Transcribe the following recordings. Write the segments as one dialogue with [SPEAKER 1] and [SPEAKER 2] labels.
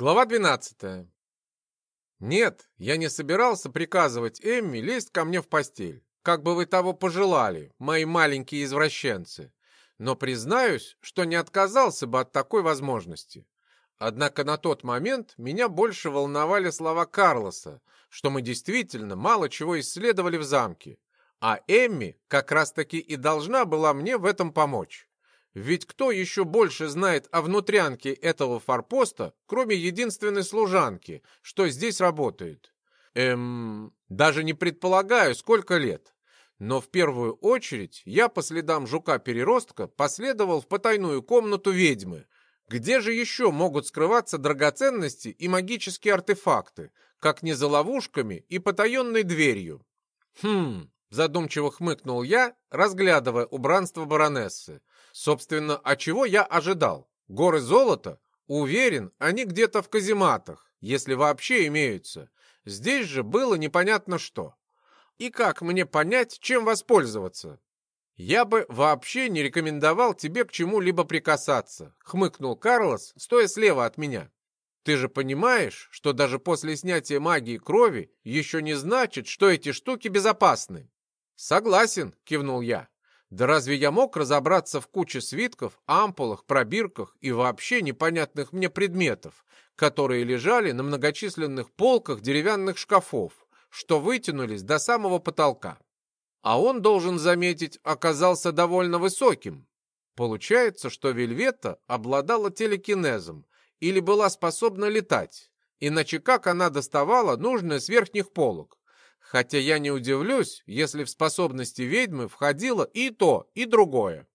[SPEAKER 1] Глава 12. Нет, я не собирался приказывать Эмми лезть ко мне в постель, как бы вы того пожелали, мои маленькие извращенцы. Но признаюсь, что не отказался бы от такой возможности. Однако на тот момент меня больше волновали слова Карлоса, что мы действительно мало чего исследовали в замке, а Эмми как раз-таки и должна была мне в этом помочь. Ведь кто еще больше знает о внутрянке этого форпоста, кроме единственной служанки, что здесь работает? Эм, даже не предполагаю, сколько лет. Но в первую очередь я по следам жука-переростка последовал в потайную комнату ведьмы. Где же еще могут скрываться драгоценности и магические артефакты, как не за ловушками и потаенной дверью? Хм, задумчиво хмыкнул я, разглядывая убранство баронессы. Собственно, а чего я ожидал? Горы золота? Уверен, они где-то в казематах, если вообще имеются. Здесь же было непонятно что. И как мне понять, чем воспользоваться? Я бы вообще не рекомендовал тебе к чему-либо прикасаться, хмыкнул Карлос, стоя слева от меня. Ты же понимаешь, что даже после снятия магии крови еще не значит, что эти штуки безопасны. Согласен, кивнул я. Да разве я мог разобраться в куче свитков, ампулах, пробирках и вообще непонятных мне предметов, которые лежали на многочисленных полках деревянных шкафов, что вытянулись до самого потолка? А он, должен заметить, оказался довольно высоким. Получается, что Вельвета обладала телекинезом или была способна летать, иначе как она доставала нужное с верхних полок? Хотя я не удивлюсь, если в способности ведьмы входило и то, и другое.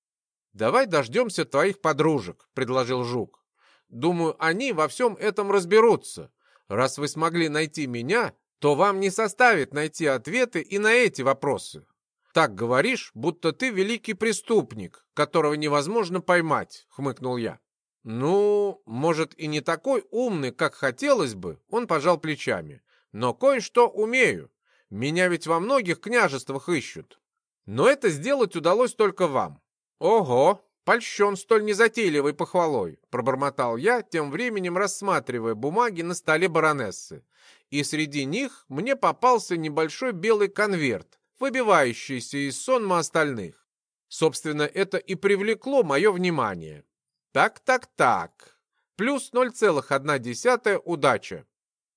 [SPEAKER 1] «Давай дождемся твоих подружек», — предложил Жук. «Думаю, они во всем этом разберутся. Раз вы смогли найти меня, то вам не составит найти ответы и на эти вопросы. Так говоришь, будто ты великий преступник, которого невозможно поймать», — хмыкнул я. «Ну, может, и не такой умный, как хотелось бы», — он пожал плечами. «Но кое-что умею. Меня ведь во многих княжествах ищут. Но это сделать удалось только вам. Ого, польщен столь незатейливой похвалой, пробормотал я, тем временем рассматривая бумаги на столе баронессы. И среди них мне попался небольшой белый конверт, выбивающийся из сонма остальных. Собственно, это и привлекло мое внимание. Так-так-так. Плюс 0,1 удача.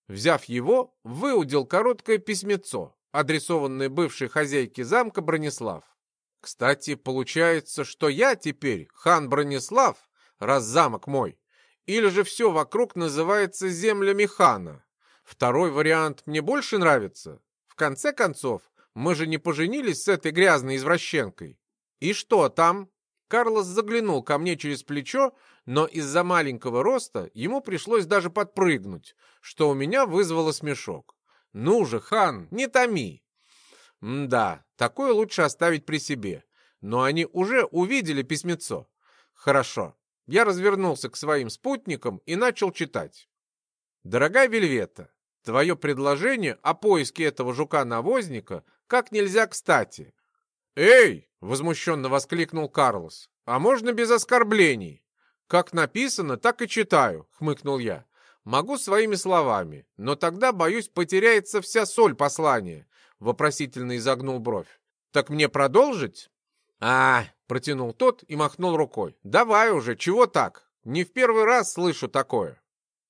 [SPEAKER 1] Взяв его, выудил короткое письмецо, адресованное бывшей хозяйке замка Бронислав. Кстати, получается, что я теперь хан Бронислав, раз замок мой, или же все вокруг называется землями хана. Второй вариант мне больше нравится. В конце концов, мы же не поженились с этой грязной извращенкой. И что там? Карлос заглянул ко мне через плечо, но из-за маленького роста ему пришлось даже подпрыгнуть, что у меня вызвало смешок. «Ну же, хан, не томи!» «Да, такое лучше оставить при себе. Но они уже увидели письмецо. Хорошо». Я развернулся к своим спутникам и начал читать. «Дорогая Вельвета, твое предложение о поиске этого жука-навозника как нельзя кстати. «Эй!» — возмущенно воскликнул Карлос. «А можно без оскорблений?» «Как написано, так и читаю», — хмыкнул я. «Могу своими словами, но тогда, боюсь, потеряется вся соль послания», — вопросительно изогнул бровь. «Так мне продолжить?» «А, — протянул тот и махнул рукой. «Давай уже, чего так? Не в первый раз слышу такое».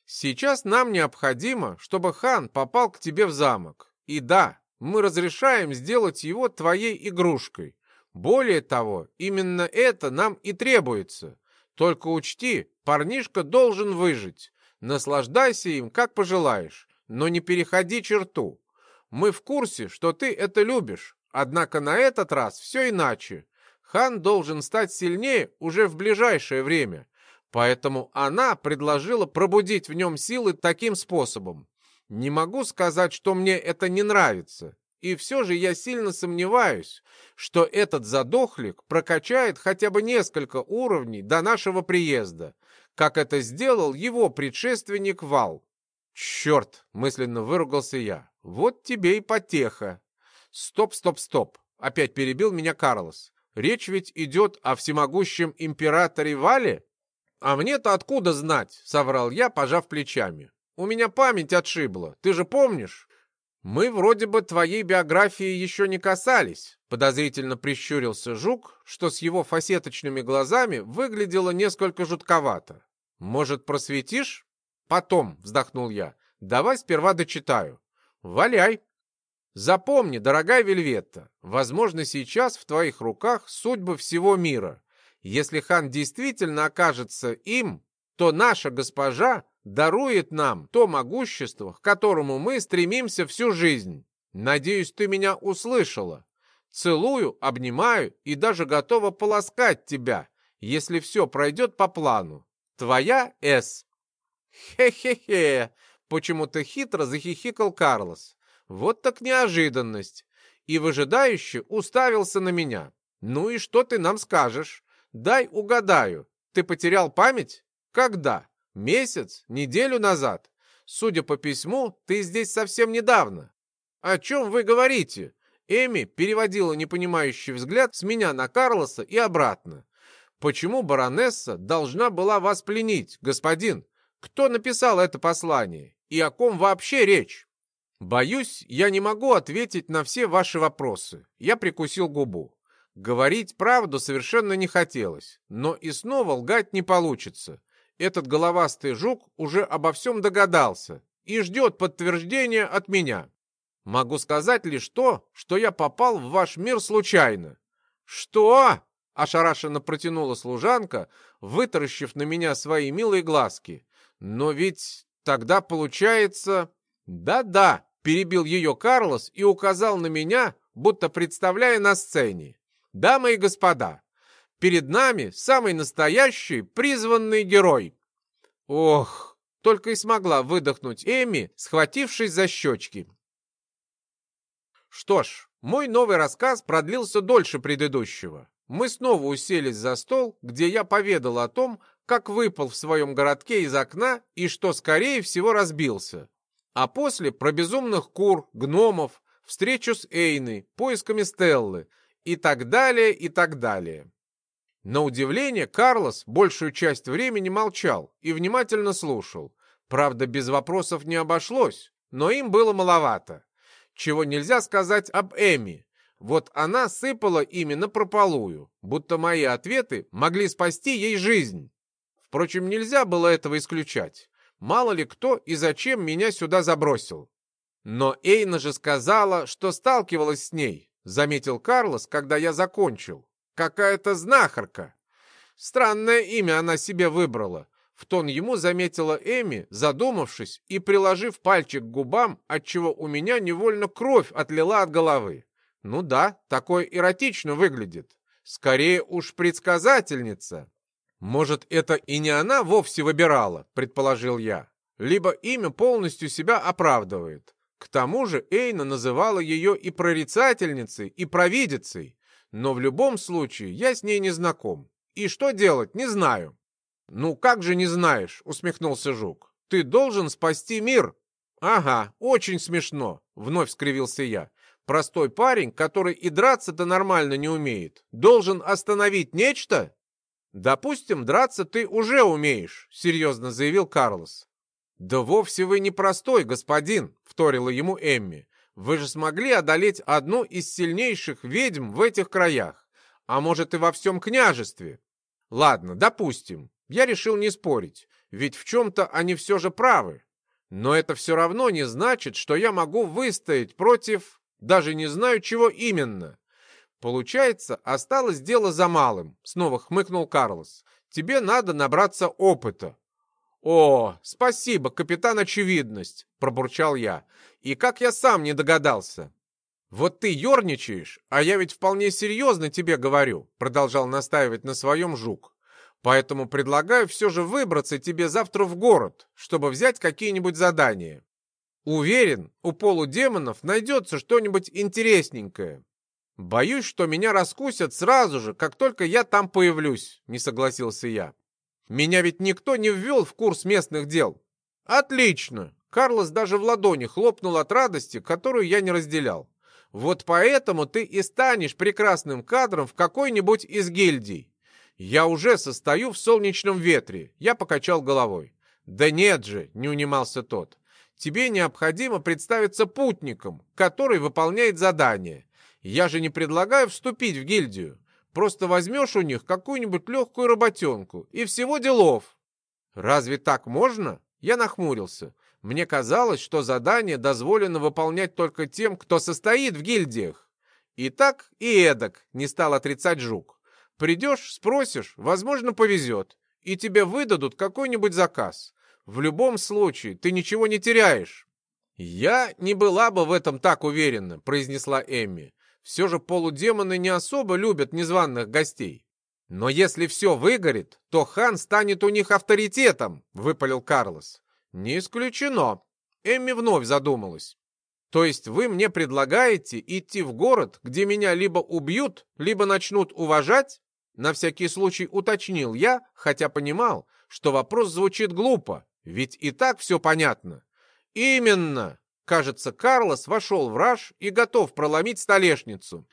[SPEAKER 1] «Сейчас нам необходимо, чтобы хан попал к тебе в замок. И да, мы разрешаем сделать его твоей игрушкой. Более того, именно это нам и требуется. Только учти, парнишка должен выжить. Наслаждайся им, как пожелаешь, но не переходи черту. Мы в курсе, что ты это любишь, однако на этот раз все иначе. Хан должен стать сильнее уже в ближайшее время, поэтому она предложила пробудить в нем силы таким способом. Не могу сказать, что мне это не нравится. И все же я сильно сомневаюсь, что этот задохлик прокачает хотя бы несколько уровней до нашего приезда, как это сделал его предшественник Вал. «Черт!» — мысленно выругался я. «Вот тебе и потеха!» «Стоп, стоп, стоп!» — опять перебил меня Карлос. «Речь ведь идет о всемогущем императоре Вале?» «А мне-то откуда знать?» — соврал я, пожав плечами. «У меня память отшибла, ты же помнишь?» «Мы вроде бы твоей биографии еще не касались», — подозрительно прищурился Жук, что с его фасеточными глазами выглядело несколько жутковато. «Может, просветишь?» «Потом», — вздохнул я. «Давай сперва дочитаю». «Валяй». «Запомни, дорогая Вельветта, возможно, сейчас в твоих руках судьбы всего мира. Если хан действительно окажется им, то наша госпожа дарует нам то могущество, к которому мы стремимся всю жизнь. Надеюсь, ты меня услышала. Целую, обнимаю и даже готова полоскать тебя, если все пройдет по плану. Твоя С. Хе-хе-хе, почему-то хитро захихикал Карлос. Вот так неожиданность. И выжидающе уставился на меня. Ну и что ты нам скажешь? Дай угадаю. Ты потерял память? Когда? Месяц? Неделю назад? Судя по письму, ты здесь совсем недавно. О чем вы говорите? Эми переводила непонимающий взгляд с меня на Карлоса и обратно. Почему баронесса должна была вас пленить, господин? Кто написал это послание? И о ком вообще речь? Боюсь, я не могу ответить на все ваши вопросы. Я прикусил губу. Говорить правду совершенно не хотелось, но и снова лгать не получится. Этот головастый жук уже обо всем догадался и ждет подтверждения от меня. Могу сказать лишь то, что я попал в ваш мир случайно. Что? Ошарашенно протянула служанка, вытаращив на меня свои милые глазки. Но ведь тогда получается... Да-да, перебил ее Карлос и указал на меня, будто представляя на сцене. Дамы и господа, перед нами самый настоящий призванный герой. Ох, только и смогла выдохнуть Эми, схватившись за щечки. Что ж, мой новый рассказ продлился дольше предыдущего. Мы снова уселись за стол, где я поведал о том, как выпал в своем городке из окна и что, скорее всего, разбился. А после про безумных кур, гномов, встречу с Эйной, поисками Стеллы, и так далее, и так далее. На удивление, Карлос большую часть времени молчал и внимательно слушал. Правда, без вопросов не обошлось, но им было маловато. Чего нельзя сказать об Эми. Вот она сыпала именно прополую, будто мои ответы могли спасти ей жизнь. Впрочем, нельзя было этого исключать. Мало ли кто и зачем меня сюда забросил. Но Эйна же сказала, что сталкивалась с ней, заметил Карлос, когда я закончил. Какая-то знахарка. Странное имя она себе выбрала. В тон ему заметила Эми, задумавшись и приложив пальчик к губам, отчего у меня невольно кровь отлила от головы. Ну да, такое эротично выглядит. Скорее уж предсказательница. Может, это и не она вовсе выбирала, предположил я. Либо имя полностью себя оправдывает. К тому же Эйна называла ее и прорицательницей, и провидицей. Но в любом случае я с ней не знаком. И что делать, не знаю. «Ну как же не знаешь?» — усмехнулся Жук. «Ты должен спасти мир!» «Ага, очень смешно!» — вновь скривился я. «Простой парень, который и драться-то нормально не умеет, должен остановить нечто?» «Допустим, драться ты уже умеешь», — серьезно заявил Карлос. «Да вовсе вы не простой, господин», — вторила ему Эмми. «Вы же смогли одолеть одну из сильнейших ведьм в этих краях, а может и во всем княжестве». «Ладно, допустим. Я решил не спорить, ведь в чем-то они все же правы. Но это все равно не значит, что я могу выстоять против... Даже не знаю, чего именно. Получается, осталось дело за малым, снова хмыкнул Карлос. Тебе надо набраться опыта. «О, спасибо, капитан Очевидность!» — пробурчал я. «И как я сам не догадался!» «Вот ты ерничаешь, а я ведь вполне серьезно тебе говорю», — продолжал настаивать на своем жук. «Поэтому предлагаю все же выбраться тебе завтра в город, чтобы взять какие-нибудь задания. Уверен, у полудемонов найдется что-нибудь интересненькое. Боюсь, что меня раскусят сразу же, как только я там появлюсь», — не согласился я. Меня ведь никто не ввел в курс местных дел. Отлично. Карлос даже в ладони хлопнул от радости, которую я не разделял. Вот поэтому ты и станешь прекрасным кадром в какой-нибудь из гильдий. Я уже состою в солнечном ветре. Я покачал головой. Да нет же, не унимался тот. Тебе необходимо представиться путником, который выполняет задание. Я же не предлагаю вступить в гильдию. Просто возьмешь у них какую-нибудь легкую работенку, и всего делов. Разве так можно? Я нахмурился. Мне казалось, что задание дозволено выполнять только тем, кто состоит в гильдиях. И так, и эдак, не стал отрицать Жук. Придешь, спросишь, возможно, повезет, и тебе выдадут какой-нибудь заказ. В любом случае, ты ничего не теряешь. «Я не была бы в этом так уверена», — произнесла Эмми. «Все же полудемоны не особо любят незваных гостей». «Но если все выгорит, то хан станет у них авторитетом», — выпалил Карлос. «Не исключено». Эмми вновь задумалась. «То есть вы мне предлагаете идти в город, где меня либо убьют, либо начнут уважать?» На всякий случай уточнил я, хотя понимал, что вопрос звучит глупо, ведь и так все понятно. «Именно!» Кажется, Карлос вошел в раж и готов проломить столешницу.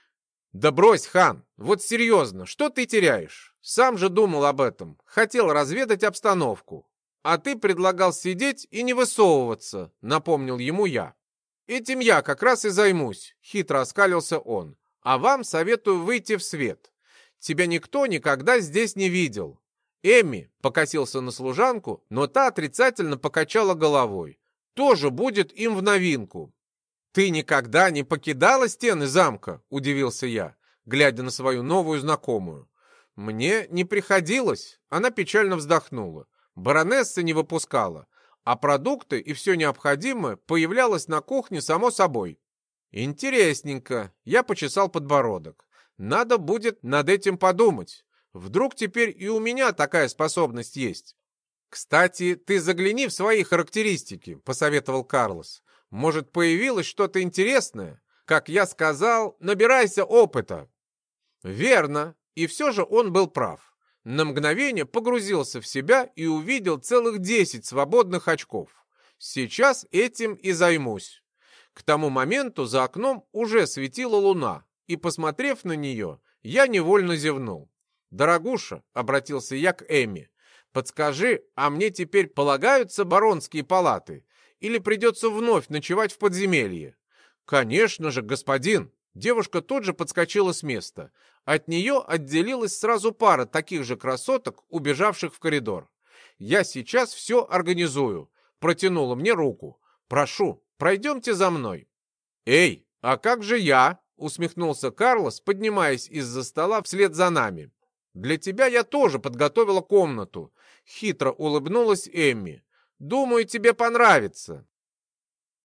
[SPEAKER 1] «Да брось, хан, вот серьезно, что ты теряешь? Сам же думал об этом, хотел разведать обстановку. А ты предлагал сидеть и не высовываться», — напомнил ему я. «Этим я как раз и займусь», — хитро оскалился он. «А вам советую выйти в свет. Тебя никто никогда здесь не видел». Эми покосился на служанку, но та отрицательно покачала головой тоже будет им в новинку. «Ты никогда не покидала стены замка?» – удивился я, глядя на свою новую знакомую. «Мне не приходилось», – она печально вздохнула. Баронесса не выпускала, а продукты и все необходимое появлялось на кухне само собой. «Интересненько», – я почесал подбородок. «Надо будет над этим подумать. Вдруг теперь и у меня такая способность есть». «Кстати, ты загляни в свои характеристики», — посоветовал Карлос. «Может, появилось что-то интересное? Как я сказал, набирайся опыта». Верно, и все же он был прав. На мгновение погрузился в себя и увидел целых десять свободных очков. Сейчас этим и займусь. К тому моменту за окном уже светила луна, и, посмотрев на нее, я невольно зевнул. «Дорогуша», — обратился я к Эми, Подскажи, а мне теперь полагаются баронские палаты? Или придется вновь ночевать в подземелье? Конечно же, господин. Девушка тут же подскочила с места. От нее отделилась сразу пара таких же красоток, убежавших в коридор. Я сейчас все организую. Протянула мне руку. Прошу, пройдемте за мной. Эй, а как же я? Усмехнулся Карлос, поднимаясь из-за стола вслед за нами. Для тебя я тоже подготовила комнату. Хитро улыбнулась Эмми. Думаю, тебе понравится.